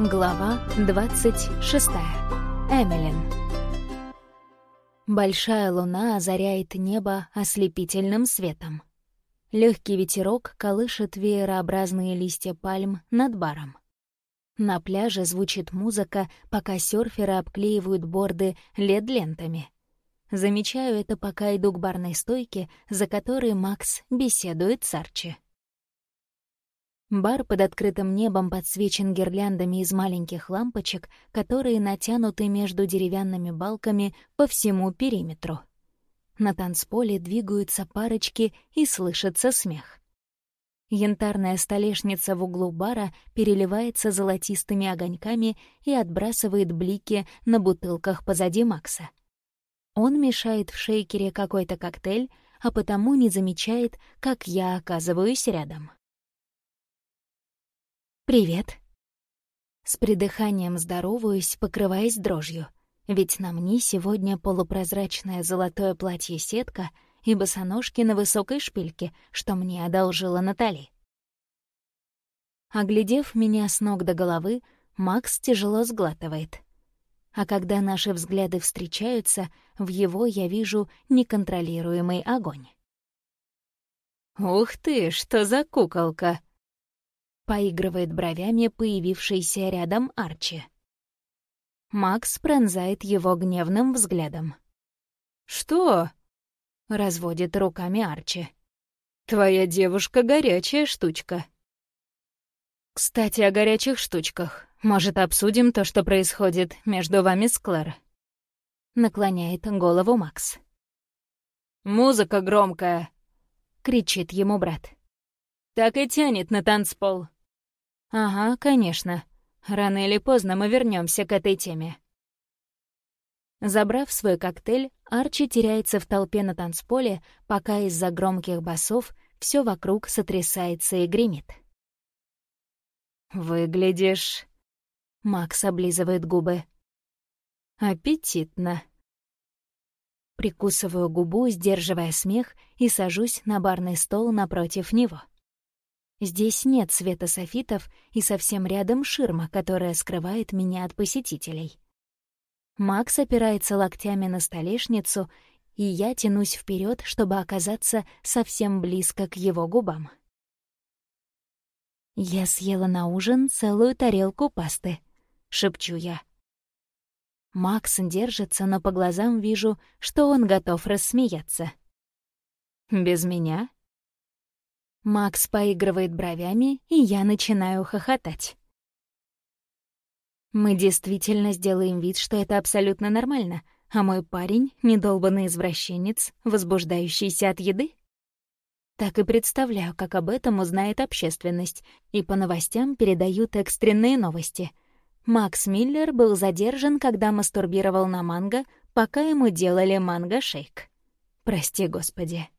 Глава 26. Эмилин. Большая луна озаряет небо ослепительным светом. Легкий ветерок колышет веерообразные листья пальм над баром. На пляже звучит музыка, пока серферы обклеивают борды лед-лентами. Замечаю это, пока иду к барной стойке, за которой Макс беседует с Арчи. Бар под открытым небом подсвечен гирляндами из маленьких лампочек, которые натянуты между деревянными балками по всему периметру. На танцполе двигаются парочки и слышится смех. Янтарная столешница в углу бара переливается золотистыми огоньками и отбрасывает блики на бутылках позади Макса. Он мешает в шейкере какой-то коктейль, а потому не замечает, как я оказываюсь рядом. «Привет». С придыханием здороваюсь, покрываясь дрожью, ведь на мне сегодня полупрозрачное золотое платье-сетка и босоножки на высокой шпильке, что мне одолжила Натали. Оглядев меня с ног до головы, Макс тяжело сглатывает. А когда наши взгляды встречаются, в его я вижу неконтролируемый огонь. «Ух ты, что за куколка!» Поигрывает бровями появившийся рядом Арчи. Макс пронзает его гневным взглядом. «Что?» — разводит руками Арчи. «Твоя девушка горячая штучка». «Кстати, о горячих штучках. Может, обсудим то, что происходит между вами с Клэр?» Наклоняет голову Макс. «Музыка громкая!» — кричит ему брат. «Так и тянет на танцпол. Ага, конечно. Рано или поздно мы вернемся к этой теме. Забрав свой коктейль, Арчи теряется в толпе на танцполе, пока из-за громких басов все вокруг сотрясается и гремит. «Выглядишь...» Макс облизывает губы. «Аппетитно». Прикусываю губу, сдерживая смех, и сажусь на барный стол напротив него. Здесь нет света софитов и совсем рядом ширма, которая скрывает меня от посетителей. Макс опирается локтями на столешницу, и я тянусь вперед, чтобы оказаться совсем близко к его губам. «Я съела на ужин целую тарелку пасты», — шепчу я. Макс держится, но по глазам вижу, что он готов рассмеяться. «Без меня?» Макс поигрывает бровями, и я начинаю хохотать. Мы действительно сделаем вид, что это абсолютно нормально, а мой парень — недолбанный извращенец, возбуждающийся от еды? Так и представляю, как об этом узнает общественность, и по новостям передают экстренные новости. Макс Миллер был задержан, когда мастурбировал на манго, пока ему делали манго-шейк. Прости, Господи.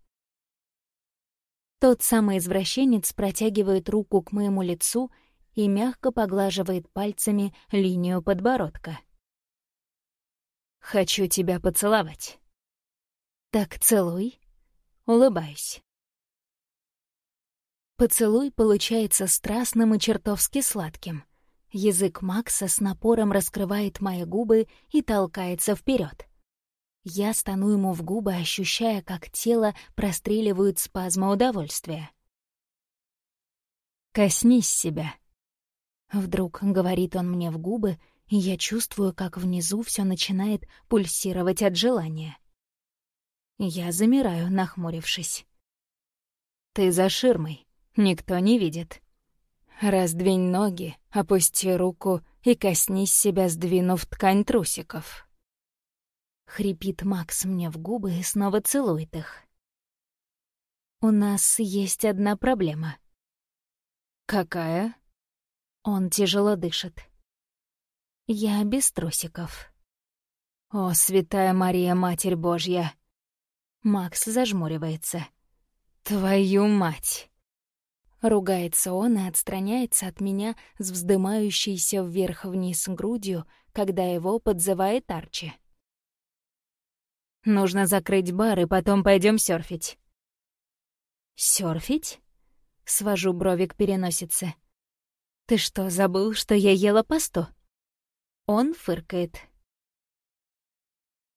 Тот самый извращенец протягивает руку к моему лицу и мягко поглаживает пальцами линию подбородка. «Хочу тебя поцеловать». «Так целуй». Улыбаюсь. Поцелуй получается страстным и чертовски сладким. Язык Макса с напором раскрывает мои губы и толкается вперед. Я стану ему в губы, ощущая, как тело простреливают спазмы удовольствия. «Коснись себя», — вдруг говорит он мне в губы, и я чувствую, как внизу все начинает пульсировать от желания. Я замираю, нахмурившись. «Ты за ширмой, никто не видит. Раздвинь ноги, опусти руку и коснись себя, сдвинув ткань трусиков». Хрипит Макс мне в губы и снова целует их. У нас есть одна проблема. Какая? Он тяжело дышит. Я без трусиков. О, святая Мария, Матерь Божья! Макс зажмуривается. Твою мать! Ругается он и отстраняется от меня с вздымающейся вверх-вниз грудью, когда его подзывает Арчи. Нужно закрыть бар, и потом пойдем серфить». «Серфить?» — свожу брови к переносице. Ты что, забыл, что я ела пасту? Он фыркает.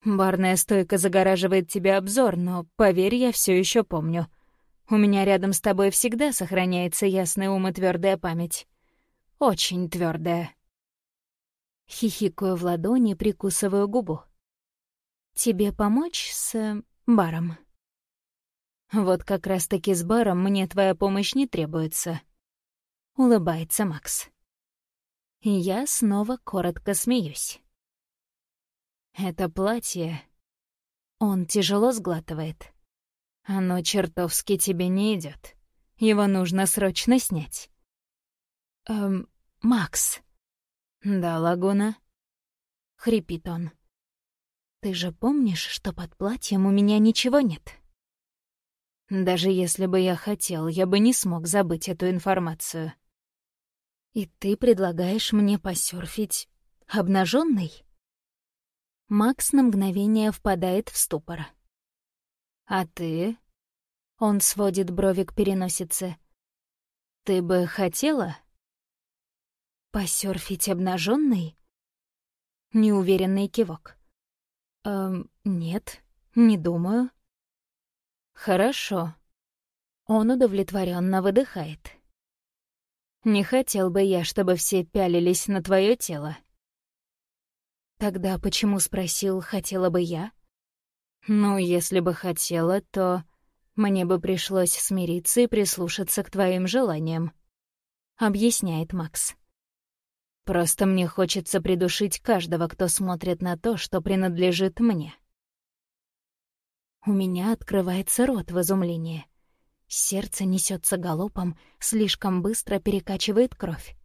Барная стойка загораживает тебе обзор, но, поверь, я все еще помню. У меня рядом с тобой всегда сохраняется ясный ум и твердая память. Очень твердая. Хихикаю в ладони, прикусываю губу. Тебе помочь с... Э, баром? Вот как раз-таки с баром мне твоя помощь не требуется. Улыбается Макс. Я снова коротко смеюсь. Это платье... Он тяжело сглатывает. Оно чертовски тебе не идет. Его нужно срочно снять. Эм, Макс. Да, Лагуна. Хрипит он. Ты же помнишь, что под платьем у меня ничего нет? Даже если бы я хотел, я бы не смог забыть эту информацию. И ты предлагаешь мне посерфить обнаженный? Макс на мгновение впадает в ступор. «А ты?» Он сводит брови к переносице. «Ты бы хотела?» «Посерфить обнаженный? Неуверенный кивок. «Эм, нет, не думаю». «Хорошо». Он удовлетворенно выдыхает. «Не хотел бы я, чтобы все пялились на твое тело». Тогда почему спросил, хотела бы я? Ну, если бы хотела, то мне бы пришлось смириться и прислушаться к твоим желаниям, объясняет Макс. Просто мне хочется придушить каждого, кто смотрит на то, что принадлежит мне. У меня открывается рот в изумлении. Сердце несется галопом, слишком быстро перекачивает кровь.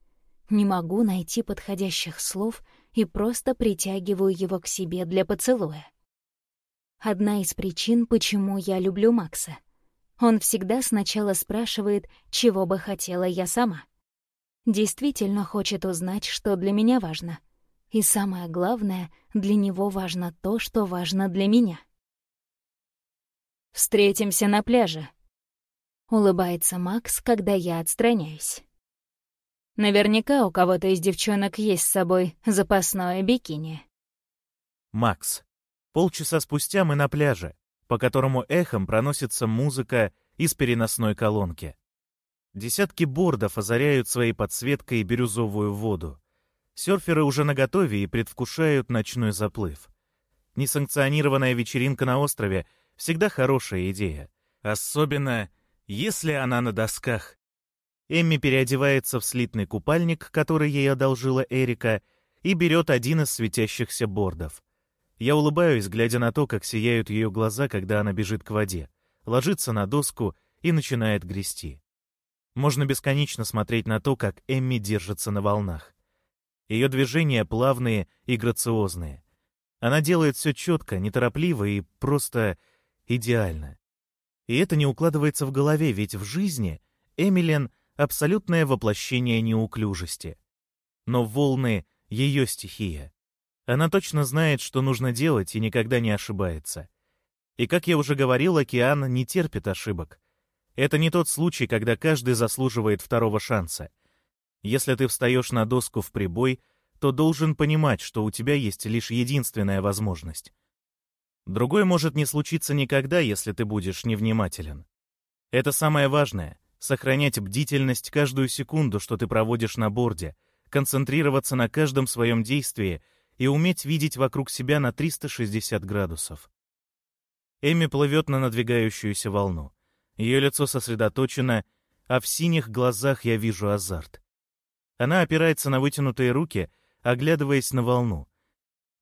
Не могу найти подходящих слов и просто притягиваю его к себе для поцелуя. Одна из причин, почему я люблю Макса. Он всегда сначала спрашивает, чего бы хотела я сама. Действительно хочет узнать, что для меня важно. И самое главное, для него важно то, что важно для меня. «Встретимся на пляже», — улыбается Макс, когда я отстраняюсь. Наверняка у кого-то из девчонок есть с собой запасное бикини. Макс. Полчаса спустя мы на пляже, по которому эхом проносится музыка из переносной колонки. Десятки бордов озаряют своей подсветкой бирюзовую воду. Сёрферы уже наготове и предвкушают ночной заплыв. Несанкционированная вечеринка на острове всегда хорошая идея. Особенно, если она на досках. Эмми переодевается в слитный купальник, который ей одолжила Эрика, и берет один из светящихся бордов. Я улыбаюсь, глядя на то, как сияют ее глаза, когда она бежит к воде, ложится на доску и начинает грести. Можно бесконечно смотреть на то, как Эмми держится на волнах. Ее движения плавные и грациозные. Она делает все четко, неторопливо и просто идеально. И это не укладывается в голове, ведь в жизни Эмилен абсолютное воплощение неуклюжести. Но волны — ее стихия. Она точно знает, что нужно делать, и никогда не ошибается. И, как я уже говорил, океан не терпит ошибок. Это не тот случай, когда каждый заслуживает второго шанса. Если ты встаешь на доску в прибой, то должен понимать, что у тебя есть лишь единственная возможность. Другой может не случиться никогда, если ты будешь невнимателен. Это самое важное — сохранять бдительность каждую секунду, что ты проводишь на борде, концентрироваться на каждом своем действии и уметь видеть вокруг себя на 360 градусов. Эми плывет на надвигающуюся волну. Ее лицо сосредоточено, а в синих глазах я вижу азарт. Она опирается на вытянутые руки, оглядываясь на волну.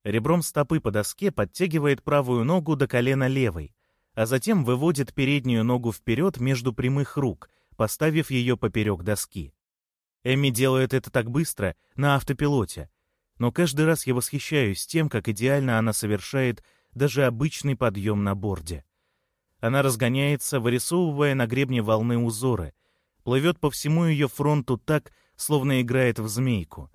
Ребром стопы по доске подтягивает правую ногу до колена левой, а затем выводит переднюю ногу вперед между прямых рук, поставив ее поперек доски. Эми делает это так быстро, на автопилоте, но каждый раз я восхищаюсь тем, как идеально она совершает даже обычный подъем на борде. Она разгоняется, вырисовывая на гребне волны узоры, плывет по всему ее фронту так, словно играет в змейку.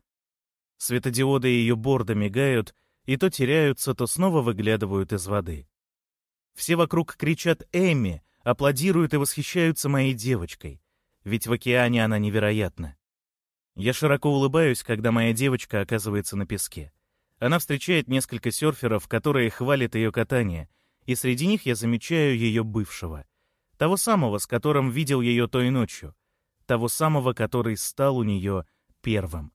Светодиоды ее борда мигают, и то теряются, то снова выглядывают из воды. Все вокруг кричат «Эмми!», аплодируют и восхищаются моей девочкой, ведь в океане она невероятна. Я широко улыбаюсь, когда моя девочка оказывается на песке. Она встречает несколько серферов, которые хвалят ее катание, и среди них я замечаю ее бывшего. Того самого, с которым видел ее той ночью. Того самого, который стал у нее первым.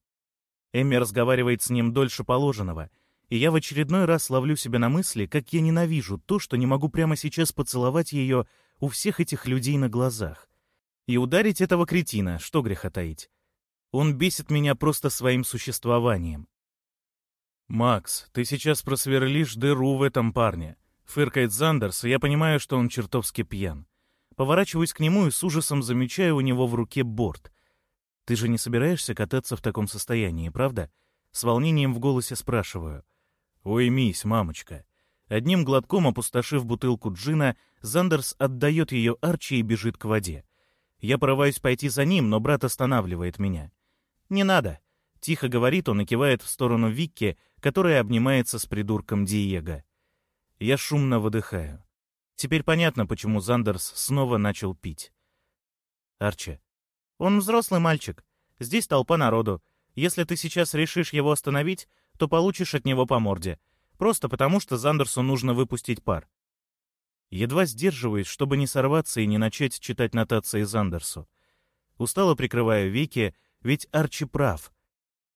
Эмми разговаривает с ним дольше положенного, и я в очередной раз ловлю себя на мысли, как я ненавижу то, что не могу прямо сейчас поцеловать ее у всех этих людей на глазах. И ударить этого кретина, что греха таить. Он бесит меня просто своим существованием. «Макс, ты сейчас просверлишь дыру в этом парне», — фыркает Зандерс, и я понимаю, что он чертовски пьян. Поворачиваюсь к нему и с ужасом замечаю у него в руке борт. «Ты же не собираешься кататься в таком состоянии, правда?» С волнением в голосе спрашиваю. «Уймись, мамочка». Одним глотком опустошив бутылку джина, Зандерс отдает ее Арчи и бежит к воде. Я порываюсь пойти за ним, но брат останавливает меня. «Не надо», — тихо говорит он и кивает в сторону Викки, которая обнимается с придурком Диего. Я шумно выдыхаю. Теперь понятно, почему Зандерс снова начал пить. Арчи, он взрослый мальчик. Здесь толпа народу. Если ты сейчас решишь его остановить, то получишь от него по морде. Просто потому, что Зандерсу нужно выпустить пар. Едва сдерживаюсь, чтобы не сорваться и не начать читать нотации Зандерсу. Устало прикрываю веки, ведь Арчи прав.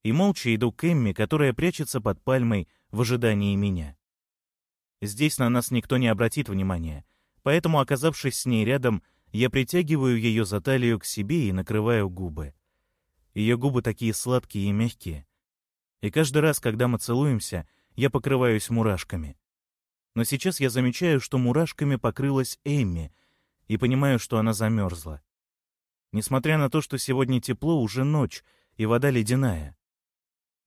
И молча иду к Эмми, которая прячется под пальмой в ожидании меня. Здесь на нас никто не обратит внимания, поэтому, оказавшись с ней рядом, я притягиваю ее за талию к себе и накрываю губы. Ее губы такие сладкие и мягкие. И каждый раз, когда мы целуемся, я покрываюсь мурашками. Но сейчас я замечаю, что мурашками покрылась Эмми, и понимаю, что она замерзла. Несмотря на то, что сегодня тепло, уже ночь, и вода ледяная.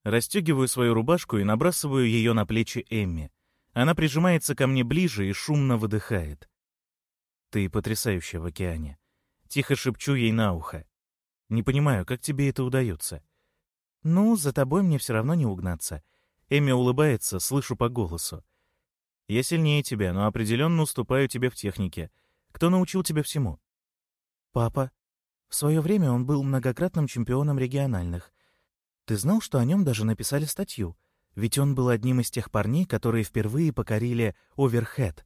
Растегиваю свою рубашку и набрасываю ее на плечи Эмми. Она прижимается ко мне ближе и шумно выдыхает. Ты потрясающая в океане. Тихо шепчу ей на ухо. Не понимаю, как тебе это удается. Ну, за тобой мне все равно не угнаться. Эми улыбается, слышу по голосу. Я сильнее тебя, но определенно уступаю тебе в технике. Кто научил тебя всему? Папа. В свое время он был многократным чемпионом региональных. Ты знал, что о нем даже написали статью? Ведь он был одним из тех парней, которые впервые покорили Оверхед.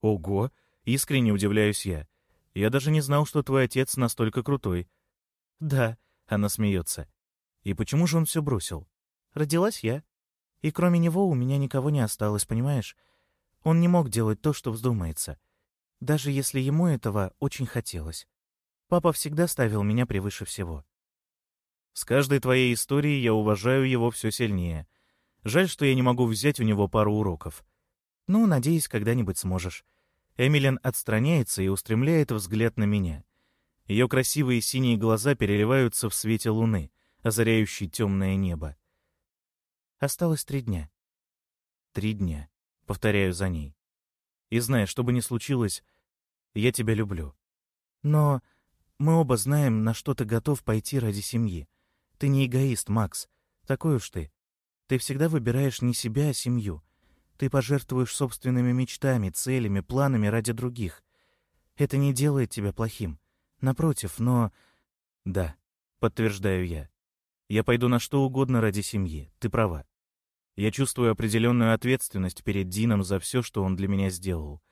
Ого! Искренне удивляюсь я. Я даже не знал, что твой отец настолько крутой. Да, она смеется. И почему же он все бросил? Родилась я. И кроме него у меня никого не осталось, понимаешь? Он не мог делать то, что вздумается. Даже если ему этого очень хотелось. Папа всегда ставил меня превыше всего. С каждой твоей историей я уважаю его все сильнее. Жаль, что я не могу взять у него пару уроков. Ну, надеюсь, когда-нибудь сможешь. Эмилин отстраняется и устремляет взгляд на меня. Ее красивые синие глаза переливаются в свете луны, озаряющей темное небо. Осталось три дня. Три дня. Повторяю за ней. И знай, что бы ни случилось, я тебя люблю. Но мы оба знаем, на что ты готов пойти ради семьи. Ты не эгоист, Макс. Такой уж ты. Ты всегда выбираешь не себя, а семью. Ты пожертвуешь собственными мечтами, целями, планами ради других. Это не делает тебя плохим. Напротив, но... Да, подтверждаю я. Я пойду на что угодно ради семьи, ты права. Я чувствую определенную ответственность перед Дином за все, что он для меня сделал.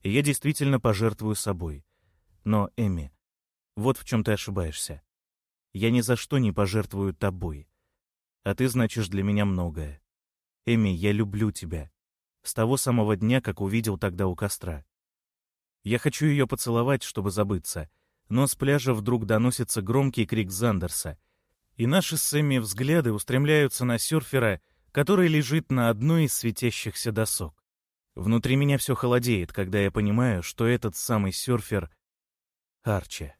И я действительно пожертвую собой. Но, Эми, вот в чем ты ошибаешься. Я ни за что не пожертвую тобой. А ты значишь для меня многое. Эми, я люблю тебя. С того самого дня, как увидел тогда у костра. Я хочу ее поцеловать, чтобы забыться, но с пляжа вдруг доносится громкий крик Зандерса, и наши с Эмми взгляды устремляются на серфера, который лежит на одной из светящихся досок. Внутри меня все холодеет, когда я понимаю, что этот самый серфер — Арчи.